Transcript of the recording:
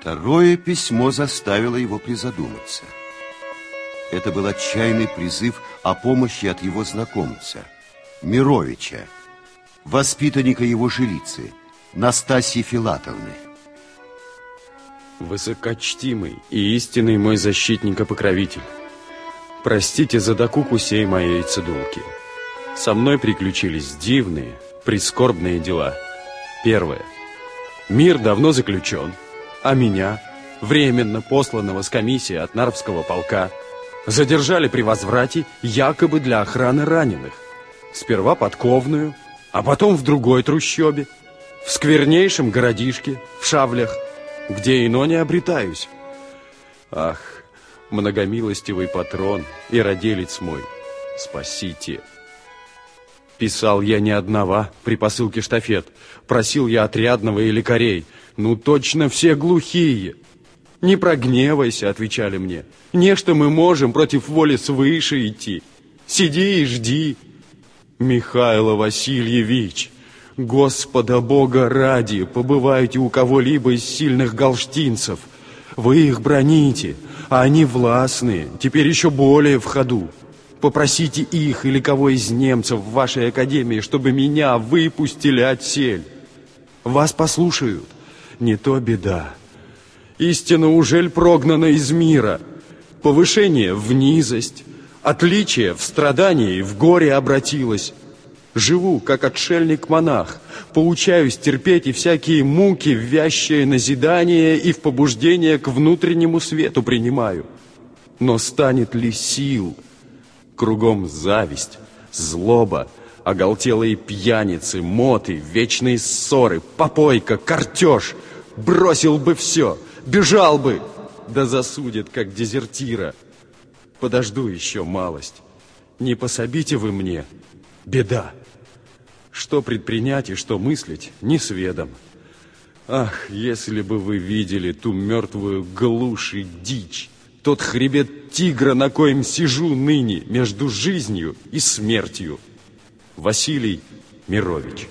Второе письмо заставило его призадуматься. Это был отчаянный призыв о помощи от его знакомца, Мировича, воспитанника его жилицы, Настасьи Филатовны. Высокочтимый и истинный мой защитник и покровитель, простите за докуку сей моей цедулки. Со мной приключились дивные, прискорбные дела. Первое. Мир давно заключен, а меня, временно посланного с комиссии от Нарвского полка, задержали при возврате якобы для охраны раненых. Сперва подковную, а потом в другой трущобе, в сквернейшем городишке, в Шавлях, где ино не обретаюсь. Ах, многомилостивый патрон и родилец мой, спасите! Писал я не одного при посылке штафет, просил я отрядного и лекарей. Ну, точно все глухие. Не прогневайся, отвечали мне. Не что мы можем против воли свыше идти. Сиди и жди. Михайло Васильевич, Господа Бога ради, побывайте у кого-либо из сильных галштинцев. Вы их броните, а они властные, теперь еще более в ходу. Попросите их или кого из немцев в вашей академии, чтобы меня выпустили от сель. Вас послушают. Не то беда. Истина ужель прогнана из мира. Повышение в низость, отличие в страдании и в горе обратилось. Живу, как отшельник-монах, поучаюсь терпеть и всякие муки, вящие назидание и в побуждение к внутреннему свету принимаю. Но станет ли сил? Кругом зависть, злоба, оголтелые пьяницы, моты, вечные ссоры, попойка, картеж. Бросил бы все, бежал бы, да засудит, как дезертира. Подожду еще малость. Не пособите вы мне, беда. Что предпринять и что мыслить, не сведом. Ах, если бы вы видели ту мертвую глушь и дичь, тот хребет тигра, на коем сижу ныне между жизнью и смертью. Василий Мирович.